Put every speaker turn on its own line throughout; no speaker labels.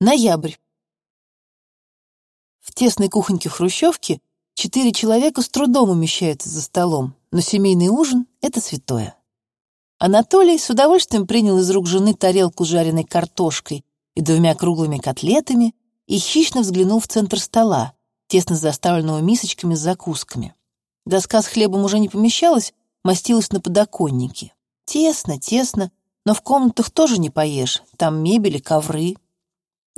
Ноябрь. В тесной кухоньке хрущевки четыре человека с трудом умещаются за столом, но семейный ужин — это святое. Анатолий с удовольствием принял из рук жены тарелку с жареной картошкой и двумя круглыми котлетами и хищно взглянул в центр стола, тесно заставленного мисочками с закусками. Доска с хлебом уже не помещалась, мастилась на подоконнике. Тесно, тесно, но в комнатах тоже не поешь, там мебель и ковры,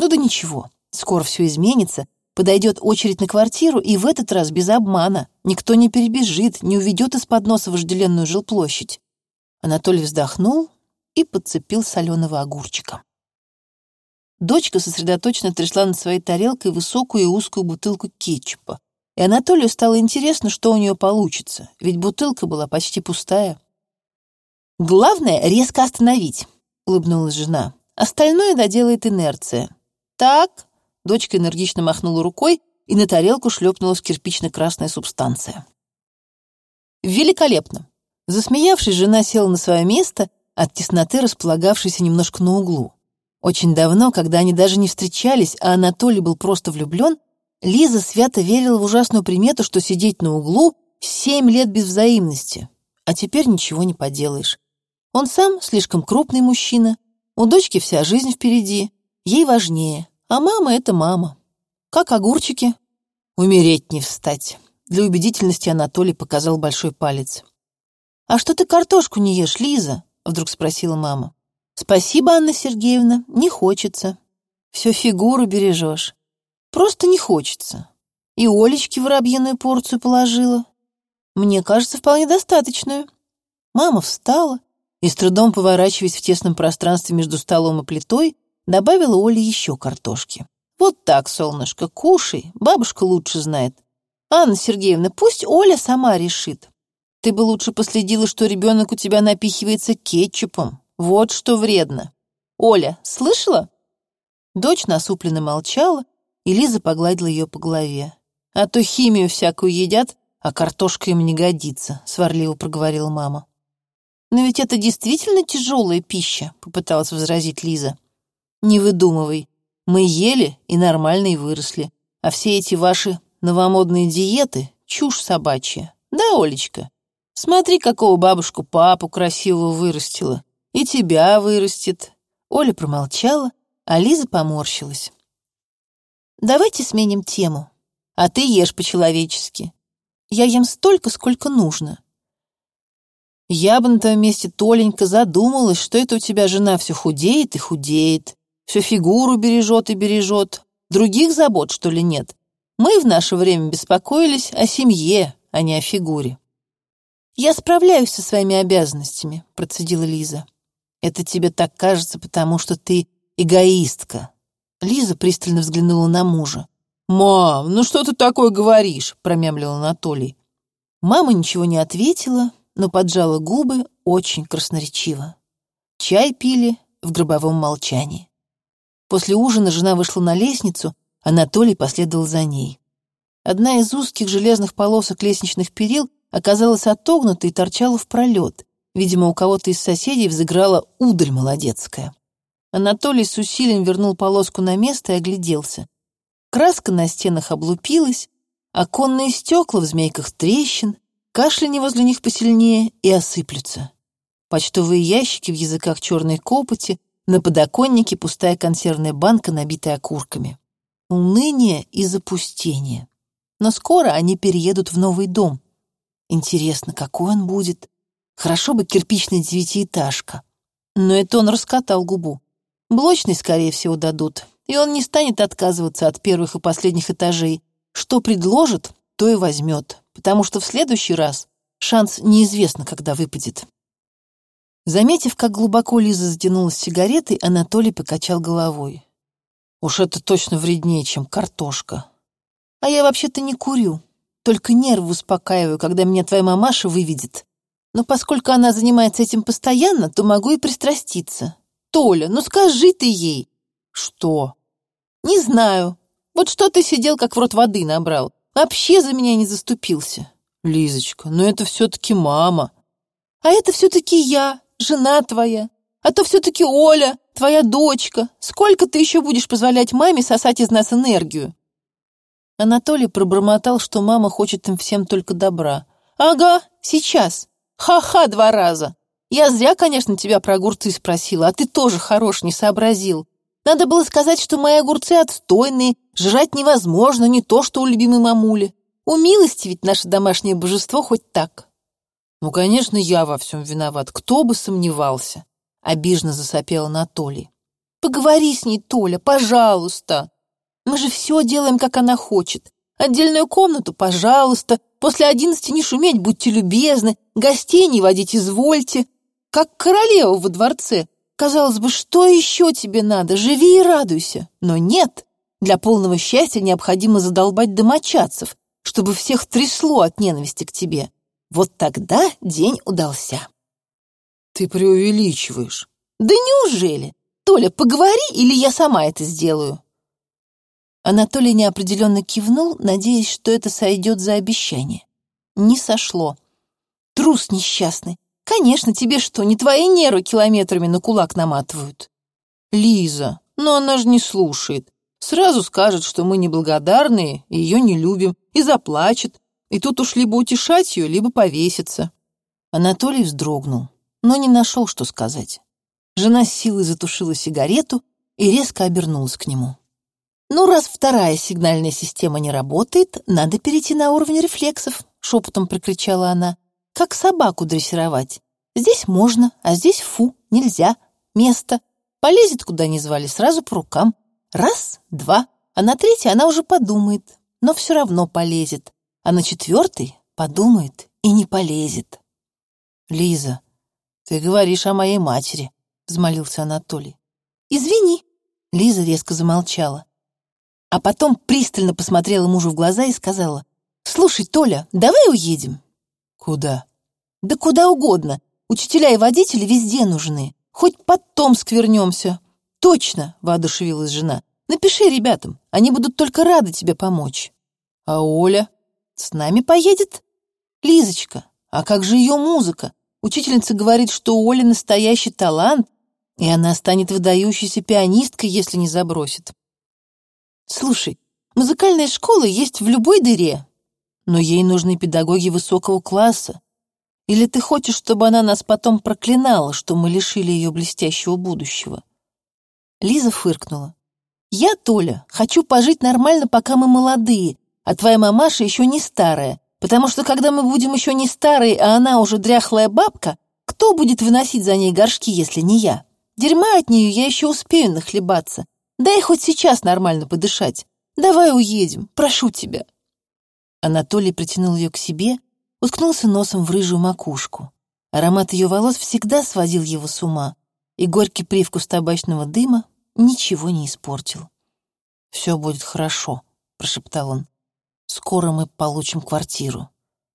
ну да ничего, скоро все изменится, подойдет очередь на квартиру, и в этот раз без обмана. Никто не перебежит, не уведет из-под носа вожделенную жилплощадь. Анатолий вздохнул и подцепил соленого огурчика. Дочка сосредоточенно трясла над своей тарелкой высокую и узкую бутылку кетчупа. И Анатолию стало интересно, что у нее получится, ведь бутылка была почти пустая. «Главное — резко остановить», — улыбнулась жена. «Остальное доделает инерция. «Так», — дочка энергично махнула рукой, и на тарелку шлепнулась кирпично-красная субстанция. «Великолепно!» Засмеявшись, жена села на свое место, от тесноты располагавшейся немножко на углу. Очень давно, когда они даже не встречались, а Анатолий был просто влюблен, Лиза свято верила в ужасную примету, что сидеть на углу семь лет без взаимности. А теперь ничего не поделаешь. Он сам слишком крупный мужчина, у дочки вся жизнь впереди, ей важнее. А мама — это мама. Как огурчики. Умереть не встать. Для убедительности Анатолий показал большой палец. «А что ты картошку не ешь, Лиза?» — вдруг спросила мама. «Спасибо, Анна Сергеевна, не хочется. Все фигуру бережешь. Просто не хочется. И Олечке воробьиную порцию положила. Мне кажется, вполне достаточную». Мама встала и, с трудом поворачиваясь в тесном пространстве между столом и плитой, Добавила Оле еще картошки. «Вот так, солнышко, кушай, бабушка лучше знает. Анна Сергеевна, пусть Оля сама решит. Ты бы лучше последила, что ребенок у тебя напихивается кетчупом. Вот что вредно. Оля, слышала?» Дочь насупленно молчала, и Лиза погладила ее по голове. «А то химию всякую едят, а картошка им не годится», — сварливо проговорила мама. «Но ведь это действительно тяжелая пища», — попыталась возразить Лиза. Не выдумывай. Мы ели и нормально и выросли. А все эти ваши новомодные диеты — чушь собачья. Да, Олечка? Смотри, какого бабушку папу красивого вырастила. И тебя вырастет. Оля промолчала, а Лиза поморщилась. Давайте сменим тему. А ты ешь по-человечески. Я ем столько, сколько нужно. Я бы на твоем месте, Толенька, задумалась, что это у тебя жена все худеет и худеет все фигуру бережет и бережет. Других забот, что ли, нет? Мы в наше время беспокоились о семье, а не о фигуре. «Я справляюсь со своими обязанностями», — процедила Лиза. «Это тебе так кажется, потому что ты эгоистка». Лиза пристально взглянула на мужа. «Мам, ну что ты такое говоришь?» — промямлил Анатолий. Мама ничего не ответила, но поджала губы очень красноречиво. Чай пили в гробовом молчании. После ужина жена вышла на лестницу, Анатолий последовал за ней. Одна из узких железных полосок лестничных перил оказалась отогнута и торчала в пролет. Видимо, у кого-то из соседей взыграла удаль молодецкая. Анатолий с усилием вернул полоску на место и огляделся. Краска на стенах облупилась, оконные стекла в змейках трещин, кашляни возле них посильнее и осыплются. Почтовые ящики в языках черной копоти, на подоконнике пустая консервная банка, набитая окурками. Уныние и запустение. Но скоро они переедут в новый дом. Интересно, какой он будет? Хорошо бы кирпичная девятиэтажка. Но это он раскатал губу. Блочный, скорее всего, дадут, и он не станет отказываться от первых и последних этажей. Что предложит, то и возьмет, потому что в следующий раз шанс неизвестно, когда выпадет. Заметив, как глубоко Лиза затянулась сигаретой, Анатолий покачал головой. «Уж это точно вреднее, чем картошка. А я вообще-то не курю, только нервы успокаиваю, когда меня твоя мамаша выведет. Но поскольку она занимается этим постоянно, то могу и пристраститься. Толя, ну скажи ты ей!» «Что?» «Не знаю. Вот что ты сидел, как в рот воды набрал. Вообще за меня не заступился». «Лизочка, но это все-таки мама». «А это все-таки я жена твоя, а то все-таки Оля, твоя дочка. Сколько ты еще будешь позволять маме сосать из нас энергию?» Анатолий пробормотал, что мама хочет им всем только добра. «Ага, сейчас. Ха-ха два раза. Я зря, конечно, тебя про огурцы спросила, а ты тоже хорош, не сообразил. Надо было сказать, что мои огурцы отстойные, жрать невозможно, не то что у любимой мамули. У милости ведь наше домашнее божество хоть так». «Ну, конечно, я во всем виноват. Кто бы сомневался?» — обиженно засопел Анатолий. «Поговори с ней, Толя, пожалуйста. Мы же все делаем, как она хочет. Отдельную комнату, пожалуйста. После одиннадцати не шуметь, будьте любезны. Гостей не водить извольте. Как королева во дворце. Казалось бы, что еще тебе надо? Живи и радуйся. Но нет. Для полного счастья необходимо задолбать домочадцев, чтобы всех трясло от ненависти к тебе. Вот тогда день удался. Ты преувеличиваешь. Да неужели? Толя, поговори, или я сама это сделаю. Анатолий неопределенно кивнул, надеясь, что это сойдет за обещание. Не сошло. Трус несчастный. Конечно, тебе что, не твои нервы километрами на кулак наматывают? Лиза, но она же не слушает. Сразу скажет, что мы неблагодарные, ее не любим, и заплачет, и тут уж либо утешать ее, либо повеситься. Анатолий вздрогнул, но не нашел, что сказать. Жена с силой затушила сигарету и резко обернулась к нему. «Ну, раз вторая сигнальная система не работает, надо перейти на уровень рефлексов», — шепотом прикричала она. «Как собаку дрессировать. Здесь можно, а здесь фу, нельзя. Место. Полезет, куда не звали, сразу по рукам. Раз, два, а на третий она уже подумает, но все равно полезет а на четвертый подумает и не полезет. «Лиза, ты говоришь о моей матери», — взмолился Анатолий. «Извини», — Лиза резко замолчала. А потом пристально посмотрела мужу в глаза и сказала, «Слушай, Толя, давай уедем». «Куда?» «Да куда угодно. Учителя и водители везде нужны. Хоть под Томск вернемся». «Точно», — воодушевилась жена. «Напиши ребятам, они будут только рады тебе помочь». «А Оля?» С нами поедет? Лизочка, а как же ее музыка? Учительница говорит, что у Оли настоящий талант, и она станет выдающейся пианисткой, если не забросит. Слушай, музыкальная школа есть в любой дыре, но ей нужны педагоги высокого класса. Или ты хочешь, чтобы она нас потом проклинала, что мы лишили ее блестящего будущего?» Лиза фыркнула. «Я, Толя, хочу пожить нормально, пока мы молодые, а твоя мамаша еще не старая, потому что когда мы будем еще не старые, а она уже дряхлая бабка, кто будет выносить за ней горшки, если не я? Дерьма от нее я еще успею нахлебаться. Дай хоть сейчас нормально подышать. Давай уедем, прошу тебя». Анатолий притянул ее к себе, уткнулся носом в рыжую макушку. Аромат ее волос всегда сводил его с ума, и горький привкус табачного дыма ничего не испортил. «Все будет хорошо», — прошептал он. Скоро мы получим квартиру».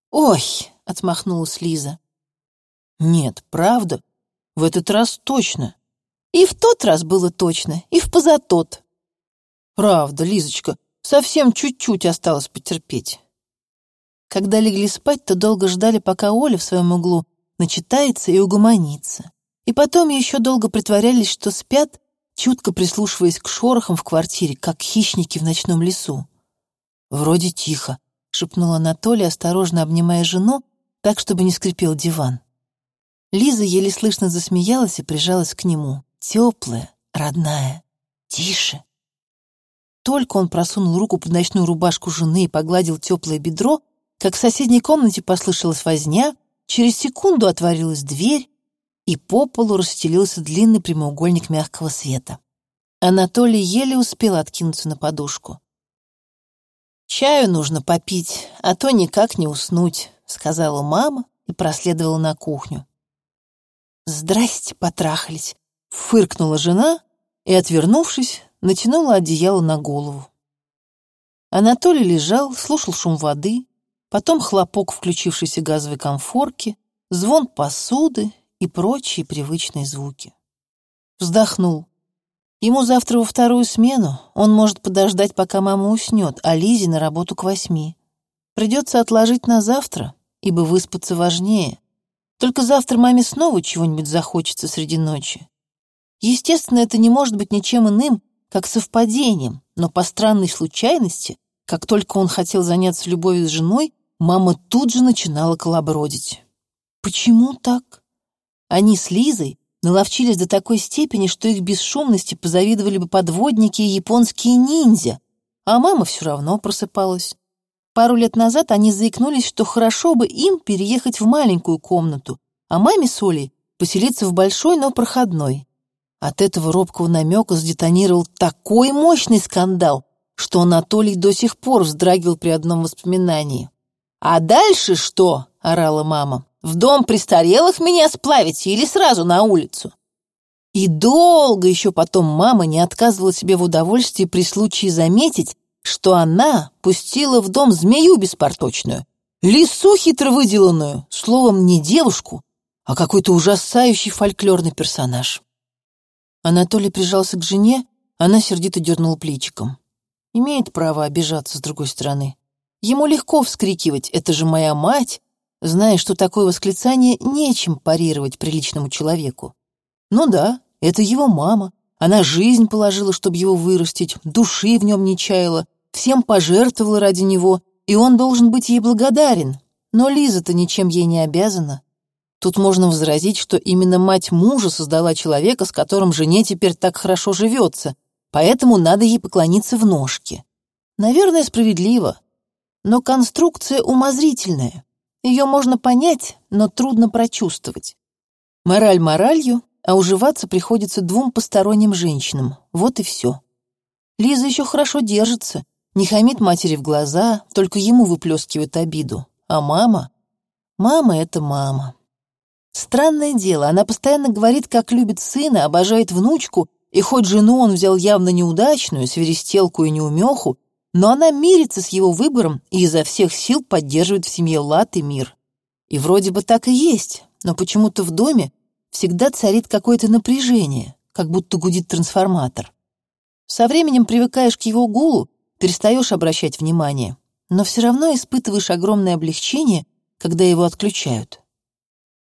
«Ой!» — отмахнулась Лиза. «Нет, правда. В этот раз точно. И в тот раз было точно, и в позатот». «Правда, Лизочка, совсем чуть-чуть осталось потерпеть». Когда легли спать, то долго ждали, пока Оля в своем углу начитается и угомонится. И потом еще долго притворялись, что спят, чутко прислушиваясь к шорохам в квартире, как хищники в ночном лесу. «Вроде тихо», — шепнул Анатолий, осторожно обнимая жену, так, чтобы не скрипел диван. Лиза еле слышно засмеялась и прижалась к нему. Теплая, родная. Тише. Только он просунул руку под ночную рубашку жены и погладил теплое бедро, как в соседней комнате послышалась возня, через секунду отворилась дверь, и по полу расстелился длинный прямоугольник мягкого света. Анатолий еле успел откинуться на подушку. «Чаю нужно попить, а то никак не уснуть», — сказала мама и проследовала на кухню. «Здрасте, потрахались», — фыркнула жена и, отвернувшись, натянула одеяло на голову. Анатолий лежал, слушал шум воды, потом хлопок включившейся газовой конфорки, звон посуды и прочие привычные звуки. Вздохнул. Ему завтра во вторую смену. Он может подождать, пока мама уснет, а Лизе на работу к восьми. Придется отложить на завтра, ибо выспаться важнее. Только завтра маме снова чего-нибудь захочется среди ночи. Естественно, это не может быть ничем иным, как совпадением, но по странной случайности, как только он хотел заняться любовью с женой, мама тут же начинала колобродить. Почему так? Они с Лизой наловчились до такой степени, что их бесшумности позавидовали бы подводники и японские ниндзя, а мама все равно просыпалась. Пару лет назад они заикнулись, что хорошо бы им переехать в маленькую комнату, а маме с Олей поселиться в большой, но проходной. От этого робкого намека сдетонировал такой мощный скандал, что Анатолий до сих пор вздрагивал при одном воспоминании. «А дальше что?» — орала мама. «В дом престарелых меня сплавите или сразу на улицу?» И долго еще потом мама не отказывала себе в удовольствии при случае заметить, что она пустила в дом змею беспорточную, лису хитро выделанную, словом, не девушку, а какой-то ужасающий фольклорный персонаж. Анатолий прижался к жене, она сердито дернула плечиком. Имеет право обижаться с другой стороны. Ему легко вскрикивать «это же моя мать», зная, что такое восклицание нечем парировать приличному человеку. Ну да, это его мама. Она жизнь положила, чтобы его вырастить, души в нем не чаяла, всем пожертвовала ради него, и он должен быть ей благодарен. Но Лиза-то ничем ей не обязана. Тут можно возразить, что именно мать мужа создала человека, с которым жене теперь так хорошо живется, поэтому надо ей поклониться в ножки. Наверное, справедливо. Но конструкция умозрительная. Ее можно понять, но трудно прочувствовать. Мораль моралью, а уживаться приходится двум посторонним женщинам. Вот и все. Лиза еще хорошо держится, не хамит матери в глаза, только ему выплескивает обиду. А мама? Мама — это мама. Странное дело, она постоянно говорит, как любит сына, обожает внучку, и хоть жену он взял явно неудачную, свиристелку и неумеху, но она мирится с его выбором и изо всех сил поддерживает в семье лад и мир. И вроде бы так и есть, но почему-то в доме всегда царит какое-то напряжение, как будто гудит трансформатор. Со временем привыкаешь к его гулу, перестаешь обращать внимание, но все равно испытываешь огромное облегчение, когда его отключают.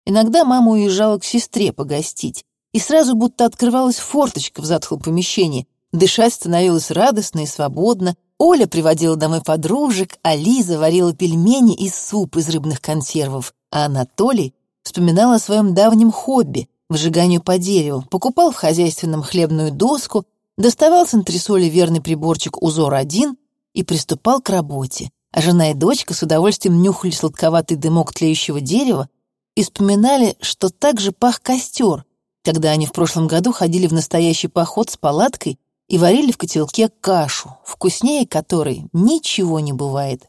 Иногда мама уезжала к сестре погостить, и сразу будто открывалась форточка в затхлом помещении. Дышать становилось радостно и свободно. Оля приводила домой подружек, а Лиза варила пельмени и суп из рыбных консервов, а Анатолий вспоминал о своем давнем хобби — выжиганию по дереву, покупал в хозяйственном хлебную доску, доставал с антресоли верный приборчик «Узор-1» и приступал к работе, а жена и дочка с удовольствием нюхали сладковатый дымок тлеющего дерева, и вспоминали, что так же пах костер, когда они в прошлом году ходили в настоящий поход с палаткой и варили в котелке кашу, вкуснее которой ничего не бывает.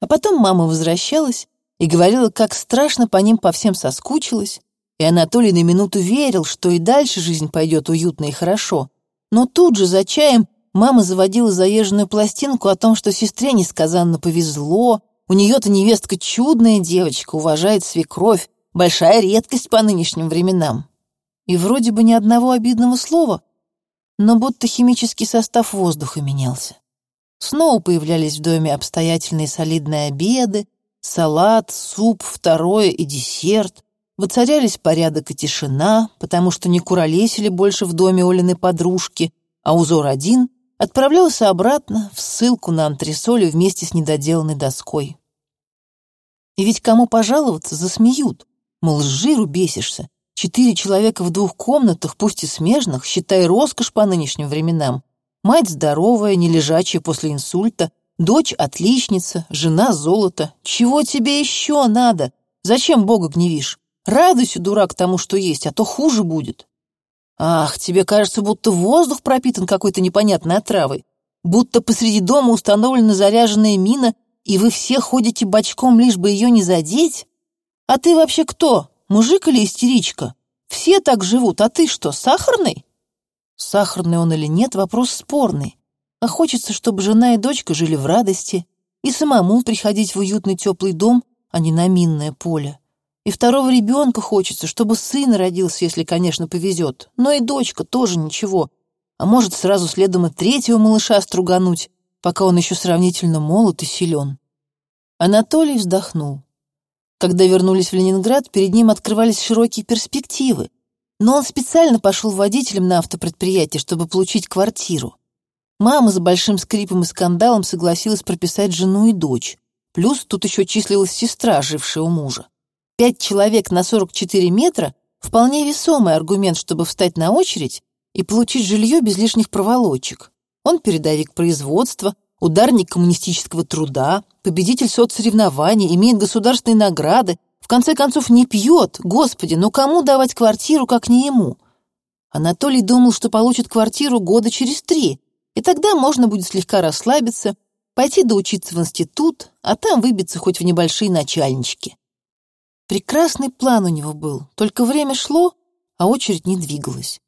А потом мама возвращалась и говорила, как страшно по ним по всем соскучилась, и Анатолий на минуту верил, что и дальше жизнь пойдет уютно и хорошо. Но тут же за чаем мама заводила заезженную пластинку о том, что сестре несказанно повезло, у нее-то невестка чудная девочка, уважает свекровь, большая редкость по нынешним временам. И вроде бы ни одного обидного слова, но будто химический состав воздуха менялся. Снова появлялись в доме обстоятельные солидные обеды, салат, суп, второе и десерт. Воцарялись порядок и тишина, потому что не куролесили больше в доме Олины подружки, а узор один отправлялся обратно в ссылку на антресоли вместе с недоделанной доской. И ведь кому пожаловаться, засмеют. Мол, с жиру бесишься. Четыре человека в двух комнатах, пусть и смежных, считай роскошь по нынешним временам. Мать здоровая, не лежачая после инсульта, дочь отличница, жена золото. Чего тебе еще надо? Зачем Бога гневишь? Радуйся, дурак, тому, что есть, а то хуже будет. Ах, тебе кажется, будто воздух пропитан какой-то непонятной отравой, будто посреди дома установлена заряженная мина, и вы все ходите бочком, лишь бы ее не задеть? А ты вообще кто, мужик или истеричка? Все так живут, а ты что, сахарный? Сахарный он или нет, вопрос спорный. А хочется, чтобы жена и дочка жили в радости, и самому приходить в уютный теплый дом, а не на минное поле. И второго ребенка хочется, чтобы сын родился, если, конечно, повезет. Но и дочка тоже ничего. А может, сразу следом и третьего малыша стругануть, пока он еще сравнительно молод и силен. Анатолий вздохнул. Когда вернулись в Ленинград, перед ним открывались широкие перспективы. Но он специально пошел водителем на автопредприятие, чтобы получить квартиру. Мама с большим скрипом и скандалом согласилась прописать жену и дочь. Плюс тут еще числилась сестра, жившая у мужа. Пять человек на 44 метра — вполне весомый аргумент, чтобы встать на очередь и получить жилье без лишних проволочек. Он передовик производства, ударник коммунистического труда, победитель соцсоревнований, имеет государственные награды, в конце концов не пьет, господи, но кому давать квартиру, как не ему? Анатолий думал, что получит квартиру года через три, и тогда можно будет слегка расслабиться, пойти доучиться в институт, а там выбиться хоть в небольшие начальнички. Прекрасный план у него был, только время шло, а очередь не двигалась.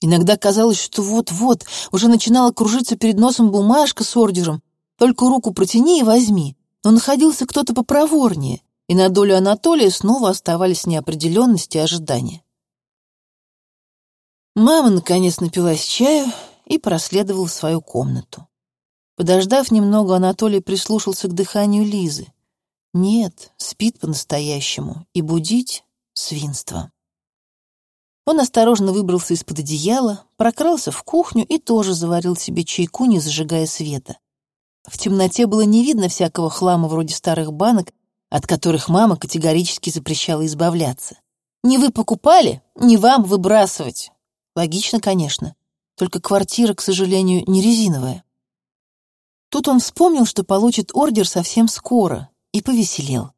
Иногда казалось, что вот-вот уже начинала кружиться перед носом бумажка с ордером, только руку протяни и возьми. Но находился кто-то попроворнее, и на долю Анатолия снова оставались неопределенности и ожидания. Мама, наконец, напилась чаю и проследовала в свою комнату. Подождав немного, Анатолий прислушался к дыханию Лизы. Нет, спит по-настоящему, и будить — свинство. Он осторожно выбрался из-под одеяла, прокрался в кухню и тоже заварил себе чайку, не зажигая света. В темноте было не видно всякого хлама вроде старых банок, от которых мама категорически запрещала избавляться. «Не вы покупали, не вам выбрасывать». Логично, конечно. Только квартира, к сожалению, не резиновая. Тут он вспомнил, что получит ордер совсем скоро, и повеселел.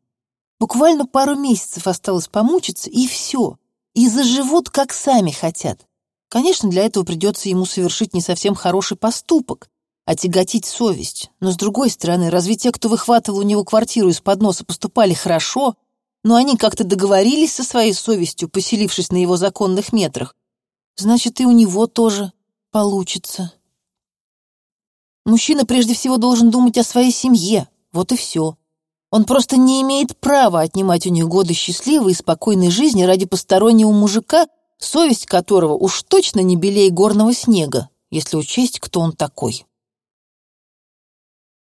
Буквально пару месяцев осталось помучиться, и все и заживут, как сами хотят. Конечно, для этого придется ему совершить не совсем хороший поступок, а тяготить совесть. Но, с другой стороны, разве те, кто выхватывал у него квартиру из-под носа, поступали хорошо, но они как-то договорились со своей совестью, поселившись на его законных метрах? Значит, и у него тоже получится. Мужчина прежде всего должен думать о своей семье, вот и все. Он просто не имеет права отнимать у них годы счастливой и спокойной жизни ради постороннего мужика, совесть которого уж точно не белее горного снега, если учесть, кто он такой.